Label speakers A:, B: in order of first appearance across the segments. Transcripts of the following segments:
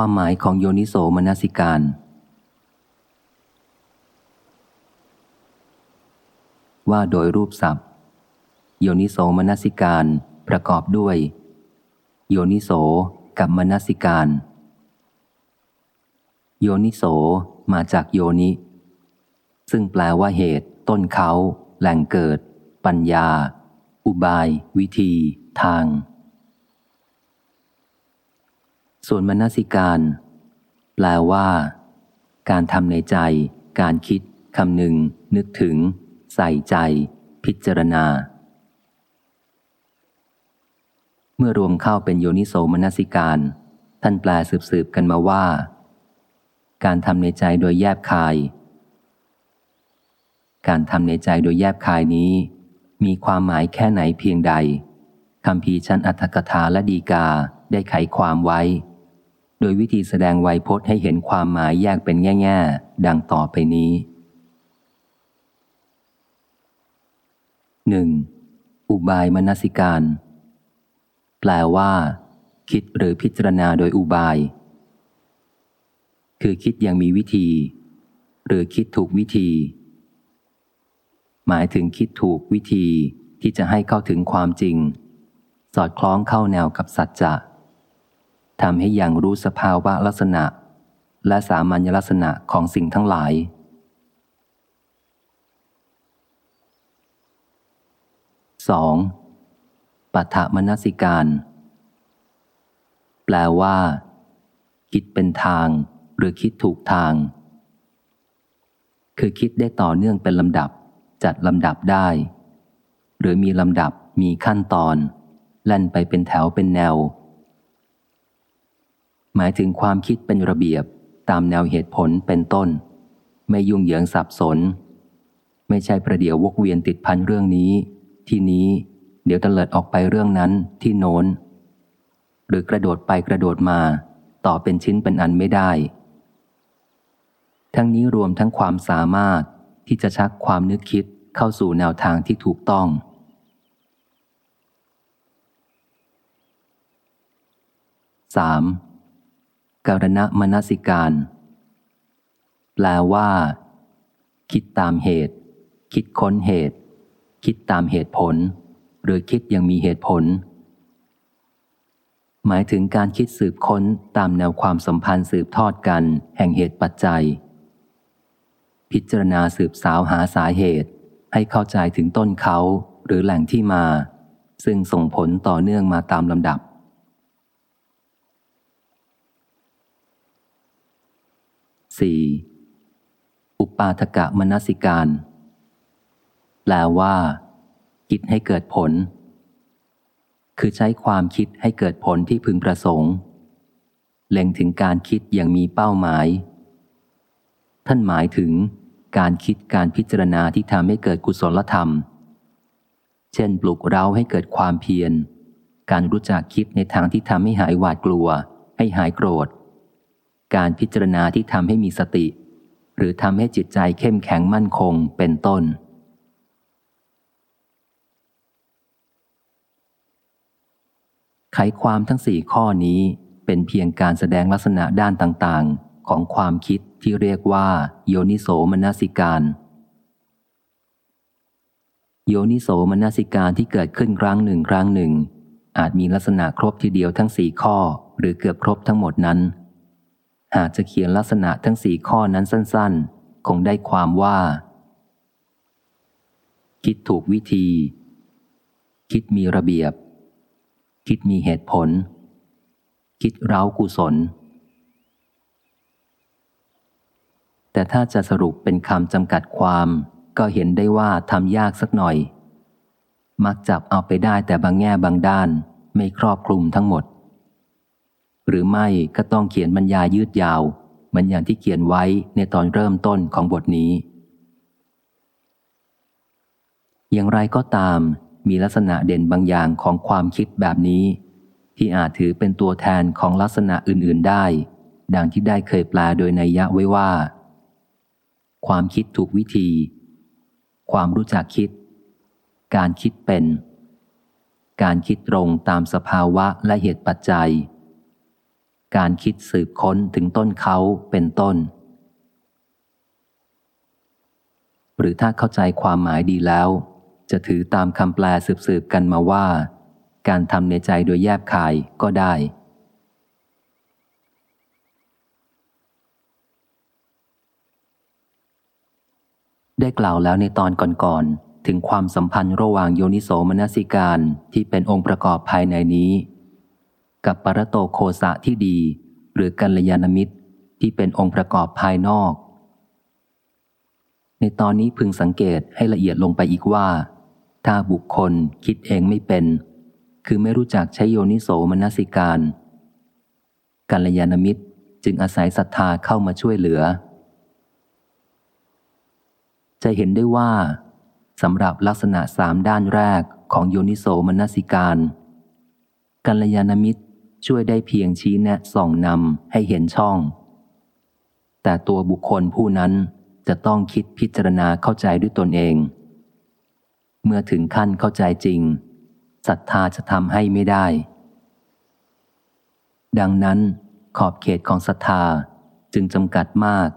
A: ความหมายของโยนิโสมนสิการ ว่าโดยรูปศัพท์ โยนิโสมนสิการประกอบด้วย โยนิโสกับมนสิการ โยนิโสมาจากโยนิ ซึ่งแปลว่าเหตุ ต้นเขา แหล่งเกิด ปัญญา อุบาย วิธี ทาง ส่วนมนสิการ แปลว่า การทำในใจ การคิดคำหนึ่งนึกถึง ใส่ใจ พิจารณา เมื่อรวมเข้าเป็นโยนิโสมนสิการ ท่านแปลสืบๆกันมาว่า การทำในใจโดยแยบคาย การทำในใจโดยแยบคายนี้ มีความหมายแค่ไหนเพียงใดคำพีชั้นอัตถกถาและดีกาได้ไขความไว้ โดยวิธีแสดงไวยพจน์ให้เห็นความหมายแยกเป็นแง่ๆ ดังต่อไปนี้ 1. อุบายมนสิการ แปลว่า คิดหรือพิจารณาโดยอุบาย คือคิดอย่างมีวิธี หรือคิดถูกวิธี หมายถึงคิดถูกวิธีที่จะให้เข้าถึงความจริง สอดคล้องเข้าแนวกับสัจจะ ทำให้อย่างรู้สภาวะลักษณะ และสามัญลักษณะของสิ่งทั้งหลาย 2. ปัฏมนสิการ แปลว่า คิดเป็นทาง หรือคิดถูกทาง คือคิดได้ต่อเนื่องเป็นลำดับ จัดลำดับได้ หรือมีลำดับมีขั้นตอน แล่นไปเป็นแถวเป็นแนว หมายถึงความคิดเป็นระเบียบตามแนวเหตุผลเป็นต้น ไม่ยุ่งเหยิงสับสน ไม่ใช่ประเดี๋ยววกเวียนติดพันเรื่องนี้ ที่นี้ เดี๋ยวตะเลิดออกไปเรื่องนั้นที่โน้น หรือกระโดดไปกระโดดมา ต่อเป็นชิ้นเป็นอันไม่ได้ ทั้งนี้รวมทั้งความสามารถที่จะชักความนึกคิดเข้าสู่แนวทางที่ถูกต้อง 3. การณมนสิการ แปลว่า คิดตามเหตุ คิดค้นเหตุ คิดตามเหตุผล หรือคิดยังมีเหตุผล หมายถึงการคิดสืบค้นตามแนวความสัมพันธ์สืบทอดกัน แห่งเหตุปัจจัย พิจารณาสืบสาวหาสาเหตุ ให้เข้าใจถึงต้นเขาหรือแหล่งที่มา ซึ่งส่งผลต่อเนื่องมาตามลำดับ 4. อุปาทกะมนสิการ แปลว่า คิดให้เกิดผล คือใช้ความคิดให้เกิดผลที่พึงประสงค์ เล็งถึงการคิดอย่างมีเป้าหมาย ท่านหมายถึงการคิดการพิจารณาที่ทำให้เกิดกุศลธรรม เช่น ปลุกเราให้เกิดความเพียร การรู้จักคิดในทางที่ทำให้หายหวาดกลัว ให้หายโกรธ การพิจารณาที่ทำให้มีสติ หรือทำให้จิตใจเข้มแข็งมั่นคงเป็นต้น ไขความทั้งสี่ข้อนี้เป็นเพียงการแสดงลักษณะด้านต่างๆ ของความคิดที่เรียกว่า โยนิโสมนสิการ โยนิโสมนสิการที่เกิดขึ้นครั้งหนึ่งครั้งหนึ่ง อาจมีลักษณะครบทีเดียวทั้งสี่ข้อ หรือเกือบครบทั้งหมดนั้น หากจะเขียนลักษณะทั้งสี่ข้อนั้นสั้นๆ คงได้ความว่า คิดถูกวิธี คิดมีระเบียบ คิดมีเหตุผล คิดเร้ากุศล แต่ถ้าจะสรุปเป็นคำจำกัดความ ก็เห็นได้ว่าทำยากสักหน่อย มักจับเอาไปได้แต่บางแง่บางด้าน ไม่ครอบคลุมทั้งหมด หรือไม่ก็ต้องเขียนบรรยายยืดยาว เหมือนอย่างที่เขียนไว้ในตอนเริ่มต้นของบทนี้ อย่างไรก็ตาม มีลักษณะเด่นบางอย่างของความคิดแบบนี้ ที่อาจถือเป็นตัวแทนของลักษณะอื่น ๆได้ ดังที่ได้เคยแปลโดยนัยยะไว้ว่า ความคิดถูกวิธี ความรู้จักคิด การคิดเป็น การคิดตรงตามสภาวะและเหตุปัจจัย การคิดสืบค้นถึงต้นเขาเป็นต้น หรือถ้าเข้าใจความหมายดีแล้ว จะถือตามคำแปลสืบๆกันมาว่า การทำในใจโดยแยบคายก็ได้ ได้กล่าวแล้วในตอนก่อนๆถึงความสัมพันธ์ระหว่างโยนิโสมนสิการที่เป็นองค์ประกอบภายในนี้ กับปรโตโคสะที่ดี หรือกัลยาณมิตรที่เป็นองค์ประกอบภายนอก ในตอนนี้พึงสังเกตให้ละเอียดลงไปอีกว่า ถ้าบุคคลคิดเองไม่เป็น คือไม่รู้จักใช้โยนิโสมนสิการกัลยาณมิตรจึงอาศัยศรัทธาเข้ามาช่วยเหลือ จะเห็นได้ว่าสำหรับลักษณะสามด้านแรกของโยนิโสมนสิการกัลยาณมิตร ช่วยได้เพียงชี้แนะส่องนำให้เห็นช่อง แต่ตัวบุคคลผู้นั้นจะต้องคิดพิจารณาเข้าใจด้วยตนเอง เมื่อถึงขั้นเข้าใจจริงศรัทธาจะทำให้ไม่ได้ ดังนั้น ขอบเขตของศรัทธาจึงจำกัดมาก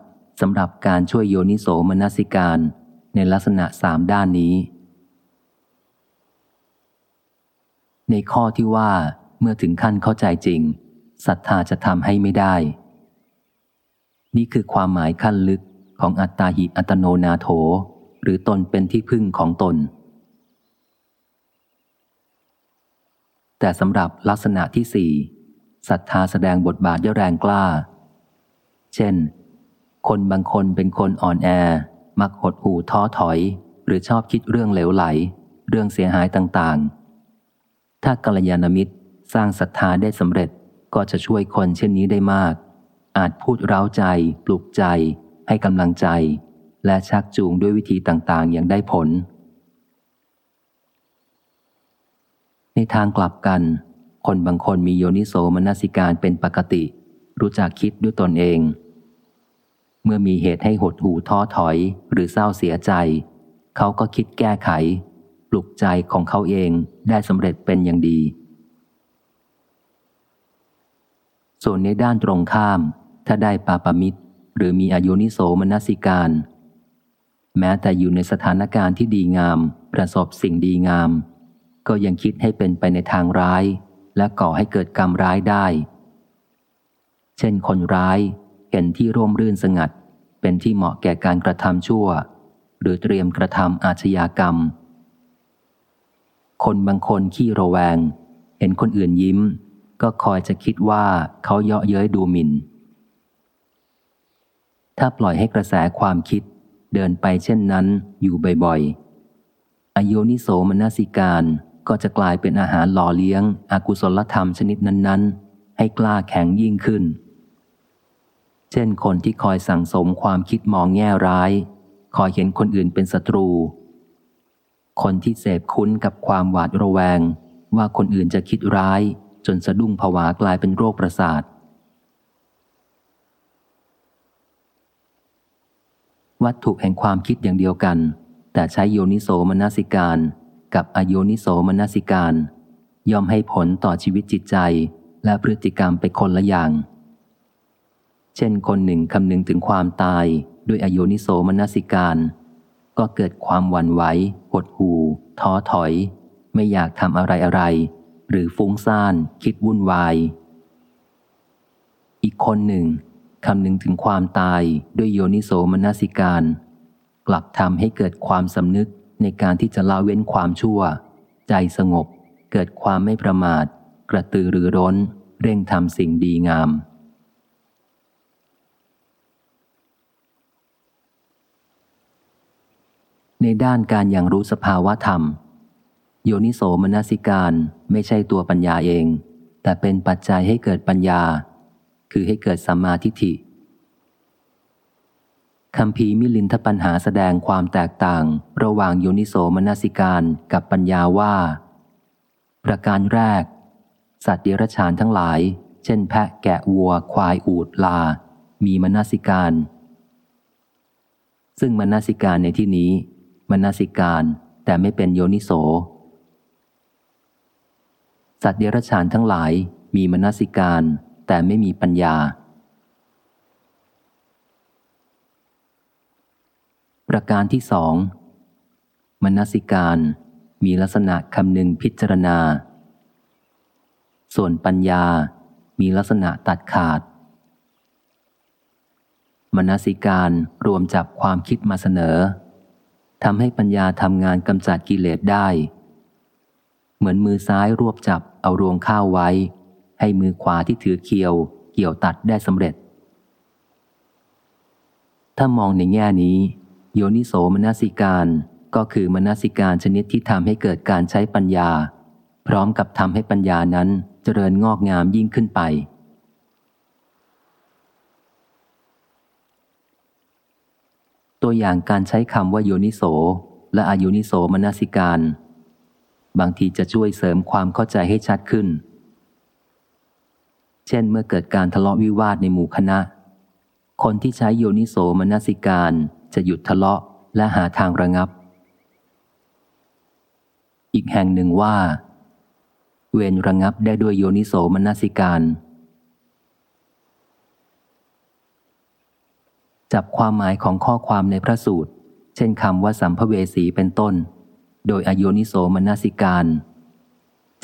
A: สำหรับการช่วยโยนิโสมนสิการในลักษณะสามด้านนี้ ในข้อที่ว่า เมื่อถึงขั้นเข้าใจจริงศรัทธาจะทำให้ไม่ได้ นี่คือความหมายขั้นลึกของอัตตาหิอัตโนนาโถ หรือตนเป็นที่พึ่งของตน แต่สำหรับลักษณะที่สี่ศรัทธาแสดงบทบาทได้แรงกล้า เช่น คนบางคนเป็นคนอ่อนแอ มักหดหูท้อถอย หรือชอบคิดเรื่องเหลวไหล เรื่องเสียหายต่างๆ ถ้ากัลยาณมิตร สร้างศรัทธาได้สำเร็จก็จะช่วยคนเช่นนี้ได้มาก อาจพูดเร้าใจ ปลุกใจ ให้กำลังใจ และชักจูงด้วยวิธีต่างๆ อย่างได้ผล ในทางกลับกัน คนบางคนมีโยนิโสมนสิการเป็นปกติ รู้จักคิดด้วยตนเอง เมื่อมีเหตุให้หดหูท้อถอยหรือเศร้าเสียใจ เขาก็คิดแก้ไข ปลุกใจของเขาเองได้สำเร็จเป็นอย่างดี ส่วนในด้านตรงข้าม ถ้าได้ปาปมิตร หรือมีอายุนิโสมนสิการ แม้แต่อยู่ในสถานการณ์ที่ดีงาม ประสบสิ่งดีงาม ก็ยังคิดให้เป็นไปในทางร้าย และก่อให้เกิดกรรมร้ายได้ เช่นคนร้ายเห็นที่ร่มรื่นสงัด เป็นที่เหมาะแก่การกระทำชั่ว หรือเตรียมกระทำอาชญากรรม คนบางคนขี้ระแวง เห็นคนอื่นยิ้ม ก็คอยจะคิดว่าเขาเยาะเย้ยดูหมิน่น ถ้าปล่อยให้กระแสความคิดเดินไปเช่นนั้นอยู่บ่อยๆ อโยนิโสมนสิการก็จะกลายเป็นอาหารหล่อเลี้ยงอกุศลธรรมชนิดนั้น ๆ ให้กล้าแข็งยิ่งขึ้น เช่นคนที่คอยสั่งสมความคิดมองแง่ร้าย คอยเห็นคนอื่นเป็นศัตรู คนที่เสพคุ้นกับความหวาดระแวง ว่าคนอื่นจะคิดร้าย นสะดุ้งผวากลายเป็นโรคประสาท วัตถุแห่งความคิดอย่างเดียวกัน แต่ใช้โยนิโสมนสิการ กับอโยนิโสมนสิการ ย่อมให้ผลต่อชีวิตจิตใจและพฤติกรรมไปคนละอย่าง เช่นคนหนึ่งคำนึงถึงความตายด้วยอโยนิโสมนสิการ ก็เกิดความหวั่นไหวหดหู่ท้อถอย ไม่อยากทำอะไรอะไร หรือฟุ้งซ่าน คิดวุ่นวาย อีกคนหนึ่งคำนึงถึงความตายด้วยโยนิโสมนสิการ กลับทำให้เกิดความสำนึกในการที่จะละเว้นความชั่ว ใจสงบ เกิดความไม่ประมาท กระตือรือร้น เร่งทำสิ่งดีงาม ในด้านการอย่างรู้สภาวะธรรม โยนิโสมนสิการไม่ใช่ตัวปัญญาเอง แต่เป็นปัจจัยให้เกิดปัญญา คือให้เกิดสัมมาทิฏฐิคำพีมิลินทปัญหาแสดงความแตกต่าง ระหว่างโยนิโสมนสิการกับปัญญาว่า ประการแรก สัตว์เดรัจฉานทั้งหลาย เช่น แพะแกะวัว ควายอูดลา มีมนสิการ ซึ่งมนสิการในที่นี้มนสิการแต่ไม่เป็นโยนิโส สัตว์เดรัจฉานทั้งหลายมีมนสิการ แต่ไม่มีปัญญา ประการที่สองมนสิการมีลักษณะคำหนึ่งพิจารณา ส่วนปัญญามีลักษณะตัดขาด มนสิการรวมจับความคิดมาเสนอทำให้ปัญญาทำงานกำจัดกิเลสได้ เหมือนมือซ้ายรวบจับเอารวงข้าวไว้ ให้มือขวาที่ถือเคียว เกี่ยวตัดได้สำเร็จ ถ้ามองในแง่นี้ โยนิโสมนสิการก็คือมนสิการชนิดที่ทำให้เกิดการใช้ปัญญา พร้อมกับทำให้ปัญญานั้นเจริญงอกงามยิ่งขึ้นไป ตัวอย่างการใช้คำว่าโยนิโสและอายุนิโสมนสิการ บางทีจะช่วยเสริมความเข้าใจให้ชัดขึ้น เช่นเมื่อเกิดการทะเลาะวิวาทในหมู่คณะ คนที่ใช้โยนิโสมนสิการจะหยุดทะเลาะและหาทางระงับ อีกแห่งหนึ่งว่า เวรระงับได้ด้วยโยนิโสมนสิการจับความหมายของข้อความในพระสูตร เช่นคำว่าสัมภเวสีเป็นต้น โดยอโยนิโสมนสิการ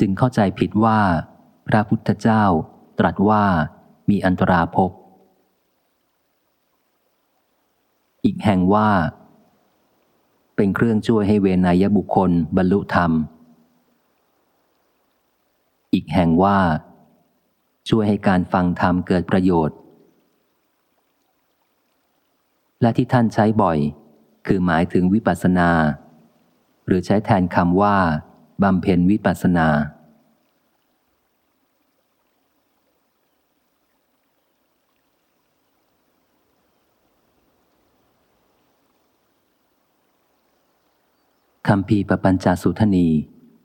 A: จึงเข้าใจผิดว่า พระพุทธเจ้าตรัสว่ามีอันตราภพอีกแห่งว่า เป็นเครื่องช่วยให้เวนยบุคคลบรรลุธรรม อีกแห่งว่า ช่วยให้การฟังธรรมเกิดประโยชน์ และที่ท่านใช้บ่อย คือหมายถึงวิปัสสนา หรือใช้แทนคำว่าบำเพ็ญวิปัสนา คำพีปปัญจสุทนี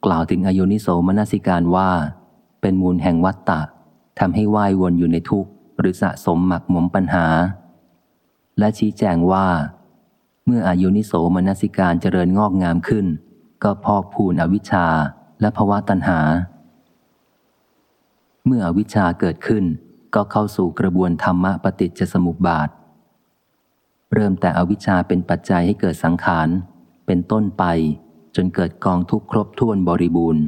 A: กล่าวถึงอโยนิโสมนสิการว่า เป็นมูลแห่งวัตตะทำให้ว่ายวนอยู่ในทุกข์หรือสะสมหมักหมมปัญหา และชี้แจงว่า เมื่ออายุนิโสมนสิการเจริญงอกงามขึ้น ก็พอกพูนอวิชชาและภวะตัณหา เมื่ออวิชชาเกิดขึ้น ก็เข้าสู่กระบวนธรรมะปฏิจจสมุปบาท เริ่มแต่อวิชชาเป็นปัจจัยให้เกิดสังขาร เป็นต้นไป จนเกิดกองทุกครบถ้วนบริบูรณ์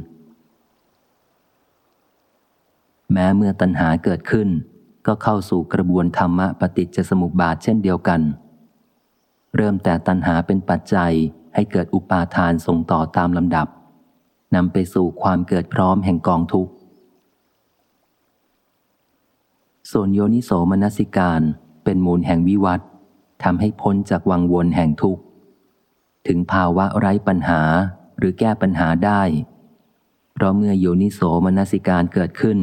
A: แม้เมื่อตัณหาเกิดขึ้น ก็เข้าสู่กระบวนธรรมะปฏิจจสมุปบาทเช่นเดียวกัน เริ่มแต่ตัณหาเป็นปัจจัยให้เกิดอุปาทานส่งต่อตามลำดับนำไปสู่ความเกิดพร้อมแห่งกองทุกข์ ส่วนโยนิโสมนสิการเป็นมูลแห่งวิวัตทำให้พ้นจากวังวนแห่งทุกข์ ถึงภาวะไร้ปัญหาหรือแก้ปัญหาได้ เพราะเมื่อโยนิโสมนสิการเกิดขึ้น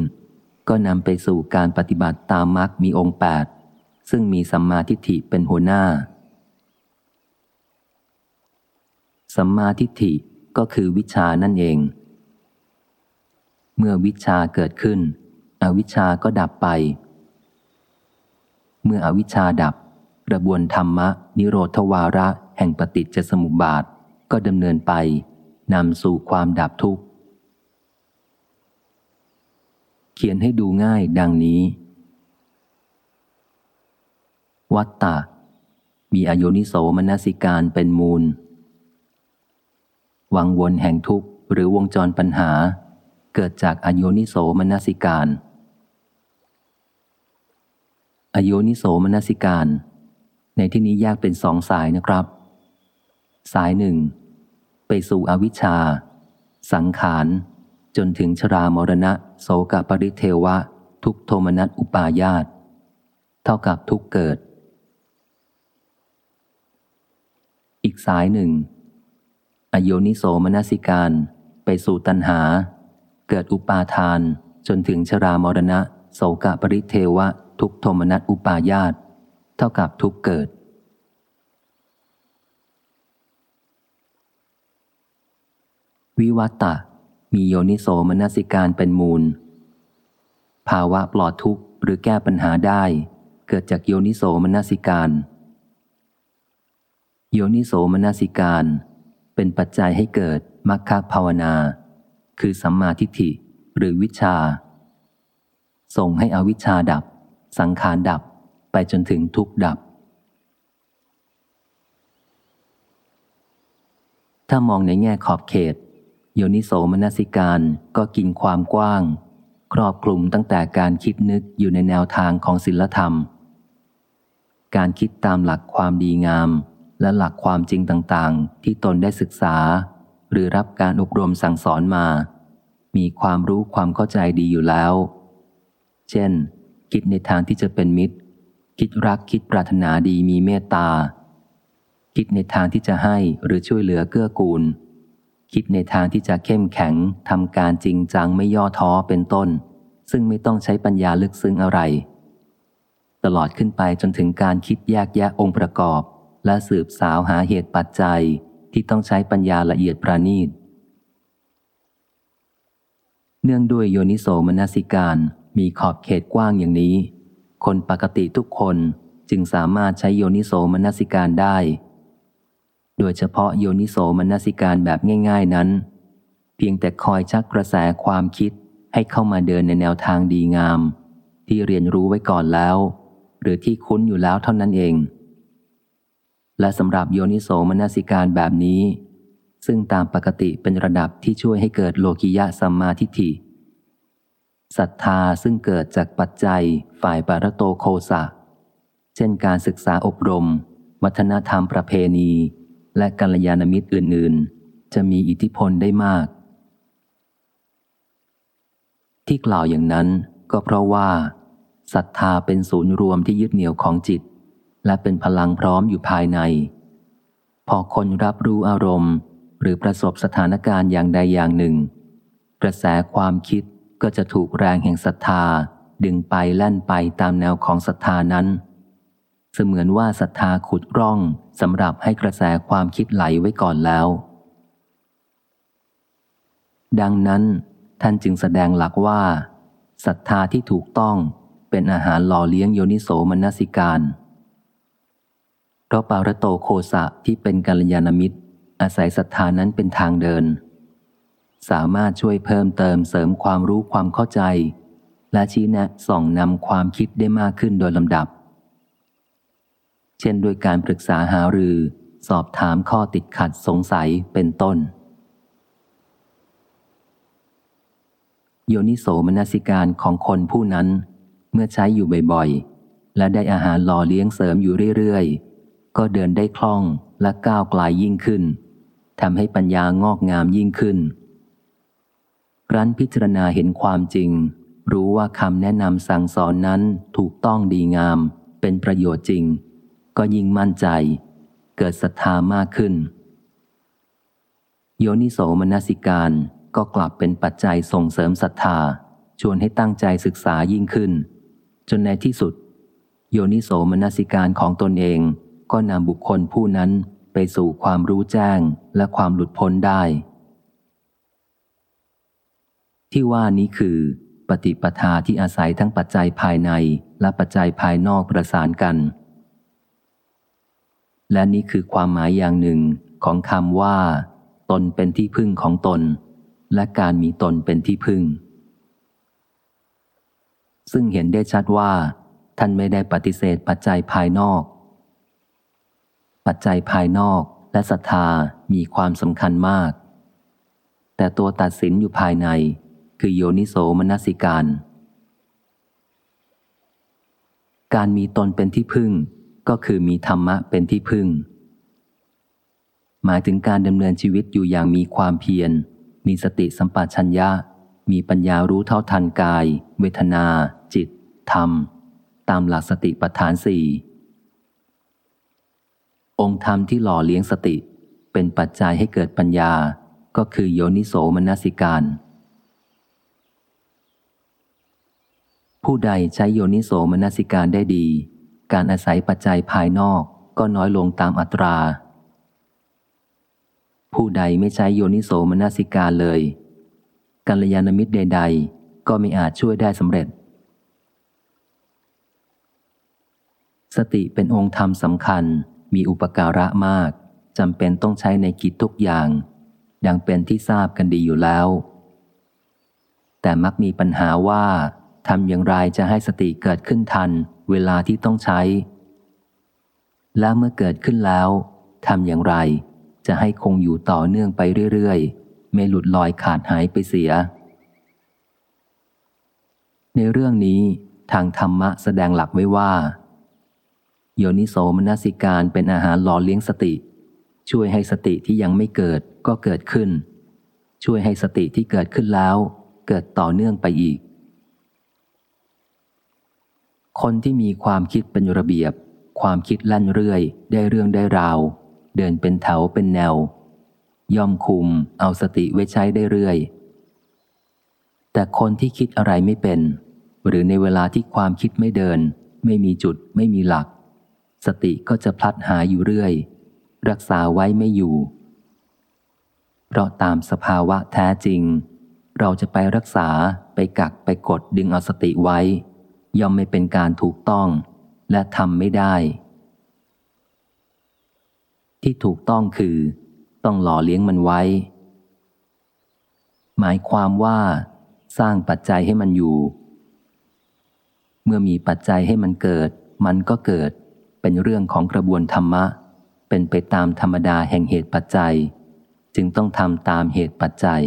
A: ก็นำไปสู่การปฏิบัติตามมรรคมีองค์แปดซึ่งมีสัมมาทิฏฐิเป็นหัวหน้า สัมมาทิฏฐิก็คือวิชานั่นเอง เมื่อวิชาเกิดขึ้น อวิชาก็ดับไป เมื่ออวิชาดับ กระบวนธรรมะ นิโรธวาระ แห่งปฏิจจสมุปบาทก็ดำเนินไปนำสู่ความดับทุกข์ เขียนให้ดูง่ายดังนี้ วัตตะมีอโยนิโสมนสิการเป็นมูล วังวนแห่งทุกข์หรือวงจรปัญหา เกิดจากอโยนิโสมนสิการ อโยนิโสมนสิการ ในที่นี้แยกเป็นสองสายนะครับ สายหนึ่ง ไปสู่อวิชชา สังขาร จนถึงชรามรณะ โสกปริเทวะ ทุกโทมนัสอุปายาต เท่ากับทุกเกิด อีกสายหนึ่ง อโยนิโสมนสิการ ไปสู่ตัณหา เกิดอุปาทาน จนถึงชรามรณะ โสกะปริเทวะ ทุกโทมนัสอุปายาต เท่ากับทุกเกิด วิวัตตะ มีโยนิโสมนสิการเป็นมูล ภาวะปลอดทุกข์หรือแก้ปัญหาได้ เกิดจากโยนิโสมนสิการ โยนิโสมนสิการ เป็นปัจจัยให้เกิดมัคคภาวนา คือสัมมาทิฏฐิหรือวิชา ส่งให้อวิชชาดับ สังขารดับไปจนถึงทุกดับ ถ้ามองในแง่ขอบเขต โยนิโสมนสิการก็กินความกว้าง ครอบคลุมตั้งแต่การคิดนึกอยู่ในแนวทางของศิลธรรม การคิดตามหลักความดีงาม และหลักความจริงต่างๆ ที่ตนได้ศึกษา หรือรับการอบรมสั่งสอนมา มีความรู้ความเข้าใจดีอยู่แล้ว เช่น คิดในทางที่จะเป็นมิตร คิดรักคิดปรารถนาดีมีเมตตา คิดในทางที่จะให้หรือช่วยเหลือเกื้อกูล คิดในทางที่จะเข้มแข็งทำการจริงจังไม่ย่อท้อเป็นต้น ซึ่งไม่ต้องใช้ปัญญาลึกซึ้งอะไรตลอดขึ้นไปจนถึงการคิดแยกแยะองค์ประกอบ และสืบสาวหาเหตุปัจจัยที่ต้องใช้ปัญญาละเอียดประณีต เนื่องด้วยโยนิโสมนสิการมีขอบเขตกว้างอย่างนี้ คนปกติทุกคนจึงสามารถใช้โยนิโสมนสิการได้ โดยเฉพาะโยนิโสมนสิการแบบง่าย ๆนั้น เพียงแต่คอยชักกระแสความคิดให้เข้ามาเดินในแนวทางดีงาม ที่เรียนรู้ไว้ก่อนแล้ว หรือที่คุ้นอยู่แล้วเท่านั้นเอง และสำหรับโยนิโสมนสิการแบบนี้ ซึ่งตามปกติเป็นระดับที่ช่วยให้เกิดโลกิยะสัมมาทิฏฐิศรัทธาซึ่งเกิดจากปัจจัยฝ่ายปารโตโคสะ เช่นการศึกษาอบรม วัฒนธรรมประเพณี และกัลยาณมิตรอื่น ๆ จะมีอิทธิพลได้มาก ที่กล่าวอย่างนั้นก็เพราะว่าศรัทธาเป็นศูนย์รวมที่ยึดเหนี่ยวของจิต และเป็นพลังพร้อมอยู่ภายใน พอคนรับรู้อารมณ์ หรือประสบสถานการณ์อย่างใดอย่างหนึ่ง กระแสความคิดก็จะถูกแรงแห่งศรัทธา ดึงไปแล่นไปตามแนวของศรัทธานั้น เสมือนว่าศรัทธาขุดร่องสำหรับให้กระแสความคิดไหลไว้ก่อนแล้ว ดังนั้น ท่านจึงแสดงหลักว่าศรัทธาที่ถูกต้องเป็นอาหารหล่อเลี้ยงโยนิโสมนสิการ เพราะปารโตโคสะที่เป็นกัลยาณมิตร อาศัยศรัทธานั้นเป็นทางเดิน สามารถช่วยเพิ่มเติมเสริมความรู้ความเข้าใจ และชี้แนะส่องนำความคิดได้มากขึ้นโดยลำดับ เช่นด้วยการปรึกษาหารือ สอบถามข้อติดขัดสงสัยเป็นต้น โยนิโสมนสิการของคนผู้นั้น เมื่อใช้อยู่บ่อยๆและได้อาหารหล่อเลี้ยงเสริมอยู่เรื่อยๆ ก็เดินได้คล่องและก้าวไกลยยิ่งขึ้นทำให้ปัญญางอกงามยิ่งขึ้น รั้นพิจารณาเห็นความจริง รู้ว่าคำแนะนำสั่งสอนนั้นถูกต้องดีงาม เป็นประโยชน์จริง ก็ยิ่งมั่นใจ เกิดศรัทธามากขึ้น โยนิโสมนสิการก็กลับเป็นปัจจัยส่งเสริมศรัทธา ชวนให้ตั้งใจศึกษายิ่งขึ้น จนในที่สุด โยนิโสมนสิการของตนเอง ก็นำบุคคลผู้นั้นไปสู่ความรู้แจ้งและความหลุดพ้นได้ ที่ว่านี้คือ ปฏิปทาที่อาศัยทั้งปัจจัยภายในและปัจจัยภายนอกประสานกัน และนี่คือความหมายอย่างหนึ่งของคำว่า ตนเป็นที่พึ่งของตน และการมีตนเป็นที่พึ่ง ซึ่งเห็นได้ชัดว่า ท่านไม่ได้ปฏิเสธปัจจัยภายนอก ปัจจัยภายนอกและศรัทธามีความสำคัญมาก แต่ตัวตัดสินอยู่ภายในคือโยนิโสมนสิการ การมีตนเป็นที่พึ่งก็คือมีธรรมะเป็นที่พึ่ง หมายถึงการดำเนินชีวิตอยู่อย่างมีความเพียร มีสติสัมปชัญญะ มีปัญญารู้เท่าทันกาย เวทนา จิต ธรรม ตามหลักสติปัฏฐานสี่ องค์ธรรมที่หล่อเลี้ยงสติ เป็นปัจจัยให้เกิดปัญญาก็คือโยนิโสมนสิการ ผู้ใดใช้โยนิโสมนสิการได้ดี การอาศัยปัจจัยภายนอกก็น้อยลงตามอัตรา ผู้ใดไม่ใช้โยนิโสมนสิการเลย กัลยาณมิตรใด ๆ ก็ไม่อาจช่วยได้สำเร็จ สติเป็นองค์ธรรมสำคัญ มีอุปการะมากจำเป็นต้องใช้ในกิจทุกอย่าง ดังเป็นที่ทราบกันดีอยู่แล้ว แต่มักมีปัญหาว่าทำอย่างไรจะให้สติเกิดขึ้นทันเวลาที่ต้องใช้ และเมื่อเกิดขึ้นแล้วทำอย่างไรจะให้คงอยู่ต่อเนื่องไปเรื่อยๆ ไม่หลุดลอยขาดหายไปเสีย ในเรื่องนี้ทางธรรมะแสดงหลักไว้ว่า โยนิโสมนสิการเป็นอาหารหล่อเลี้ยงสติ ช่วยให้สติที่ยังไม่เกิดก็เกิดขึ้น ช่วยให้สติที่เกิดขึ้นแล้ว เกิดต่อเนื่องไปอีก คนที่มีความคิดเป็นระเบียบ ความคิดลั่นเรื่อย ได้เรื่องได้ราว เดินเป็นแถวเป็นแนว ย่อมคุม เอาสติไว้ใช้ได้เรื่อย แต่คนที่คิดอะไรไม่เป็น หรือในเวลาที่ความคิดไม่เดิน ไม่มีจุดไม่มีหลัก สติก็จะพลัดหายอยู่เรื่อย รักษาไว้ไม่อยู่ เพราะตามสภาวะแท้จริง เราจะไปรักษาไปกักไปกดดึงเอาสติไว้ ย่อมไม่เป็นการถูกต้อง และทำไม่ได้ ที่ถูกต้องคือ ต้องหล่อเลี้ยงมันไว้ หมายความว่า สร้างปัจจัยให้มันอยู่ เมื่อมีปัจจัยให้มันเกิด มันก็เกิด เป็นเรื่องของกระบวนธรรมะ เป็นไปตามธรรมดาแห่งเหตุปัจจัย จึงต้องทำตามเหตุปัจจัย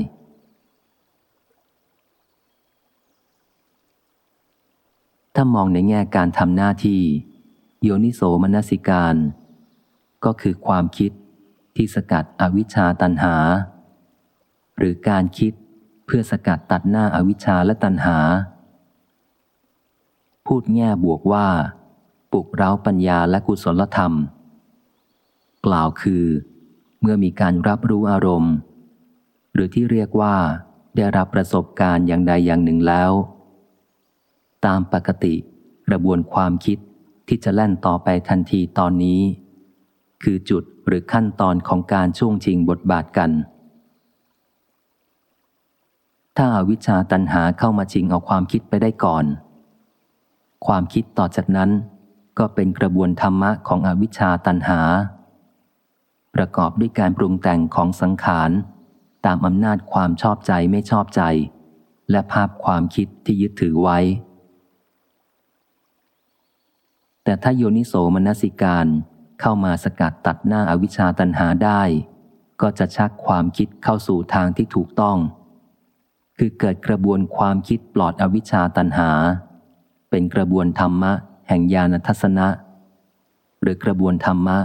A: ถ้ามองในแง่การทำหน้าที่ โยนิโสมนสิการ ก็คือความคิดที่สกัดอวิชชาตันหา หรือการคิดเพื่อสกัดตัดหน้าอาวิชชาและตันหา พูดแง่บวกว่า ปลุกเร้าปัญญาและกุศลธรรม กล่าวคือ เมื่อมีการรับรู้อารมณ์ หรือที่เรียกว่าได้รับประสบการณ์อย่างใดอย่างหนึ่งแล้ว ตามปกติกระบวนความคิดที่จะแล่นต่อไปทันทีตอนนี้ คือจุดหรือขั้นตอนของการช่วงชิงบทบาทกัน ถ้าอาวิชชาตันหาเข้ามาชิงเอาความคิดไปได้ก่อน ความคิดต่อจากนั้น ก็เป็นกระบวนธรรมะของอวิชชาตันหา ประกอบด้วยการปรุงแต่งของสังขาร ตามอำนาจความชอบใจไม่ชอบใจ และภาพความคิดที่ยึดถือไว้ แต่ถ้าโยนิโสมนสิการเข้ามาสกัดตัดหน้าอาวิชชาตันหาได้ ก็จะชักความคิดเข้าสู่ทางที่ถูกต้อง คือเกิดกระบวนความคิดปลอดอวิชชาตันหา เป็นกระบวนธรรมะ แห่งญาณทัศนะ หรือกระบวนธรรมะ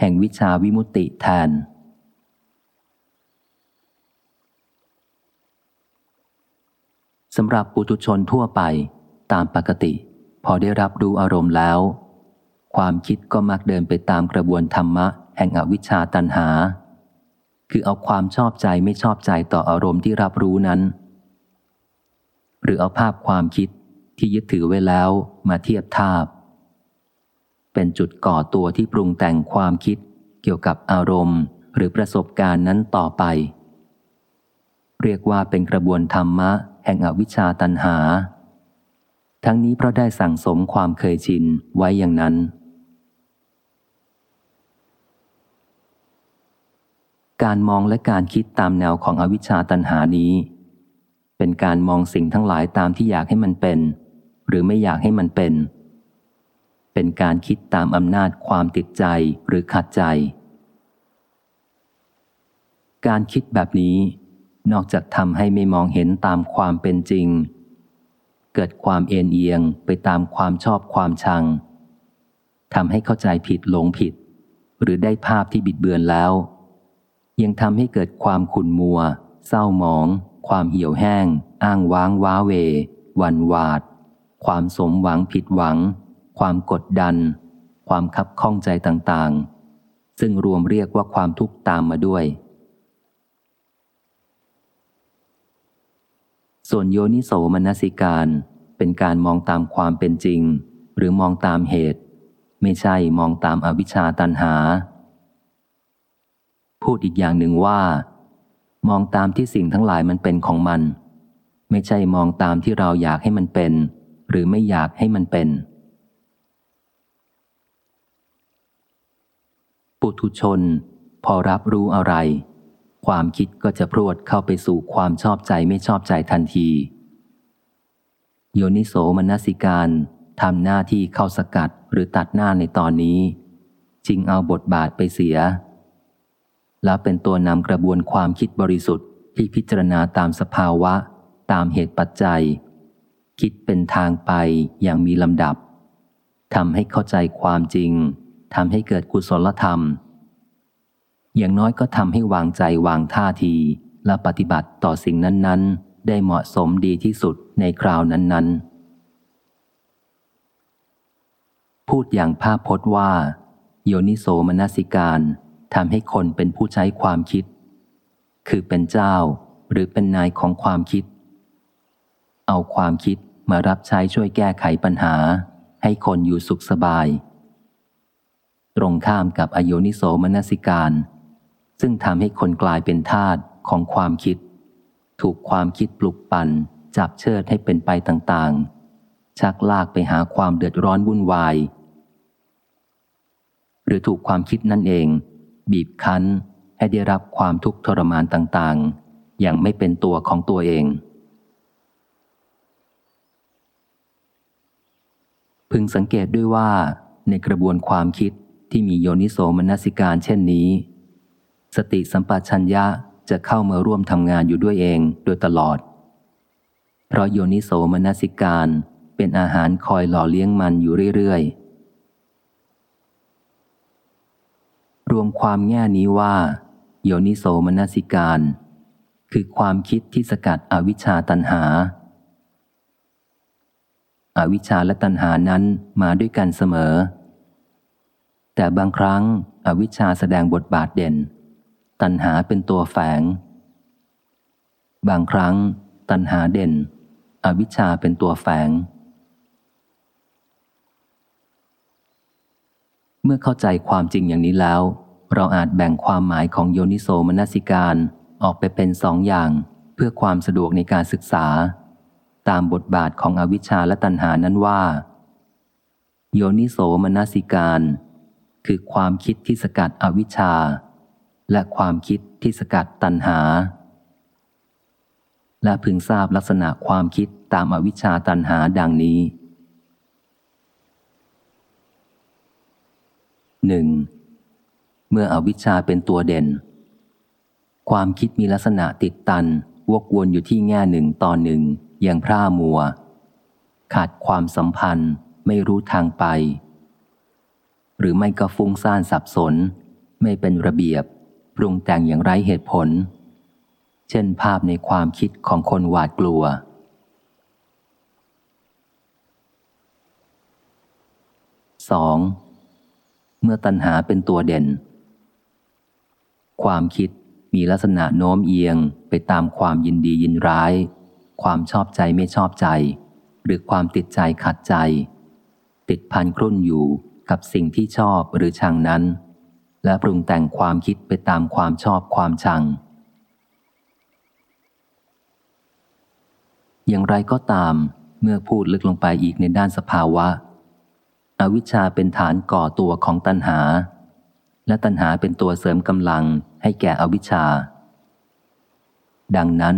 A: แห่งวิชาวิมุตติแทน สำหรับปุถุชนทั่วไปตามปกติ พอได้รับรู้อารมณ์แล้ว ความคิดก็มักเดินไปตามกระบวนธรรมะ แห่งอวิชชาตันหา คือเอาความชอบใจไม่ชอบใจต่ออารมณ์ที่รับรู้นั้น หรือเอาภาพความคิด ที่ยึดถือไว้แล้วมาเทียบทาบ เป็นจุดก่อตัวที่ปรุงแต่งความคิดเกี่ยวกับอารมณ์ หรือประสบการณ์นั้นต่อไป เรียกว่าเป็นกระบวนธรรมะ แห่งอวิชชาตันหา ทั้งนี้เพราะได้สั่งสมความเคยชินไว้อย่างนั้น การมองและการคิดตามแนวของอวิชชาตันหานี้เป็นการมองสิ่งทั้งหลายตามที่อยากให้มันเป็น หรือไม่อยากให้มันเป็น เป็นการคิดตามอำนาจความติดใจหรือขัดใจ การคิดแบบนี้ นอกจากทำให้ไม่มองเห็นตามความเป็นจริง เกิดความเอ็นเอียงไปตามความชอบความชังทำให้เข้าใจผิดหลงผิด หรือได้ภาพที่บิดเบือนแล้ว ยังทำให้เกิดความขุ่นมัว เศร้าหมอง ความเหี่ยวแห้ง อ้างว้างว้าเว วันวาด ความสมหวังผิดหวัง ความกดดัน ความคับข้องใจต่างๆ ซึ่งรวมเรียกว่าความทุกข์ตามมาด้วย ส่วนโยนิโสมนสิการเป็นการมองตามความเป็นจริง หรือมองตามเหตุ ไม่ใช่มองตามอวิชชาตันหา พูดอีกอย่างหนึ่งว่า มองตามที่สิ่งทั้งหลายมันเป็นของมัน ไม่ใช่มองตามที่เราอยากให้มันเป็น หรือไม่อยากให้มันเป็น ปุถุชน พอรับรู้อะไร ความคิดก็จะพรวดเข้าไปสู่ความชอบใจไม่ชอบใจทันที โยนิโสมนสิการทำหน้าที่เข้าสกัดหรือตัดหน้าในตอนนี้จึงเอาบทบาทไปเสีย แล้วเป็นตัวนำกระบวนความคิดบริสุทธิ์ที่พิจารณาตามสภาวะ ตามเหตุปัจจัย คิดเป็นทางไปอย่างมีลำดับทำให้เข้าใจความจริงทำให้เกิดกุศลธรรม อย่างน้อยก็ทำให้วางใจวางท่าทีและปฏิบัติต่อสิ่งนั้น ๆ ได้เหมาะสมดีที่สุดในคราวนั้น ๆ พูดอย่างภาพพจน์ว่า โยนิโสมนสิการทำให้คนเป็นผู้ใช้ความคิด คือเป็นเจ้าหรือเป็นนายของความคิด เอาความคิด มารับใช้ช่วยแก้ไขปัญหา ให้คนอยู่สุขสบาย ตรงข้ามกับอโยนิโสมนสิการ ซึ่งทำให้คนกลายเป็นทาสของความคิด ถูกความคิดปลุกปั่น จับเชิดให้เป็นไปต่างๆ ชักลากไปหาความเดือดร้อนวุ่นวาย หรือถูกความคิดนั่นเอง บีบคั้นให้ได้รับความทุกข์ทรมานต่างๆ อย่างไม่เป็นตัวของตัวเอง พึงสังเกตด้วยว่า ในกระบวนความคิดที่มีโยนิโสมนสิการเช่นนี้ สติสัมปชัญญะจะเข้ามาร่วมทำงานอยู่ด้วยเองโดยตลอด เพราะโยนิโสมนสิการเป็นอาหารคอยหล่อเลี้ยงมันอยู่เรื่อยๆ รวมความแง่นี้ว่า โยนิโสมนสิการ คือความคิดที่สกัดอวิชชาตันหา อวิชชาและตัณหานั้นมาด้วยกันเสมอ แต่บางครั้งอวิชชาแสดงบทบาทเด่น ตัณหาเป็นตัวแฝง บางครั้ง ตัณหาเด่น อวิชชาเป็นตัวแฝง เมื่อเข้าใจความจริงอย่างนี้แล้ว เราอาจแบ่งความหมายของโยนิโสมนสิการออกไปเป็นสองอย่างเพื่อความสะดวกในการศึกษา ตามบทบาทของอวิชชาและตัณหานั้นว่า โยนิโสมนสิการ คือความคิดที่สกัดอวิชชา และความคิดที่สกัดตัณหา และพึงทราบลักษณะความคิดตามอวิชชาตัณหาดังนี้หนึ่งเมื่ออวิชชาเป็นตัวเด่น ความคิดมีลักษณะติดตัน วกวนอยู่ที่แง่หนึ่งต่อหนึ่ง ย่างพร่ามัว ขาดความสัมพันธ์ไม่รู้ทางไป หรือไม่ก็ฟุ้งซ่านสับสน ไม่เป็นระเบียบ ปรุงแต่งอย่างไร้เหตุผล เช่นภาพในความคิดของคนหวาดกลัว 2. เมื่อตัณหาเป็นตัวเด่น ความคิดมีลักษณะโน้มเอียงไปตามความยินดียินร้าย ความชอบใจไม่ชอบใจ หรือความติดใจขัดใจ ติดพันครุ่นอยู่กับสิ่งที่ชอบหรือชังนั้น และปรุงแต่งความคิดไปตามความชอบความชัง อย่างไรก็ตามเมื่อพูดลึกลงไปอีกในด้านสภาวะ อวิชชาเป็นฐานก่อตัวของตัณหา และตัณหาเป็นตัวเสริมกำลังให้แก่อวิชชา ดังนั้น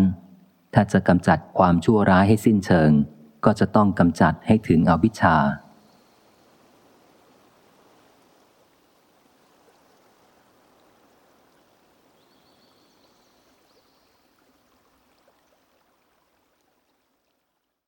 A: ถ้าจะกำจัดความชั่วร้ายให้สิ้นเชิง ก็จะต้องกำจัดให้ถึงอวิชชา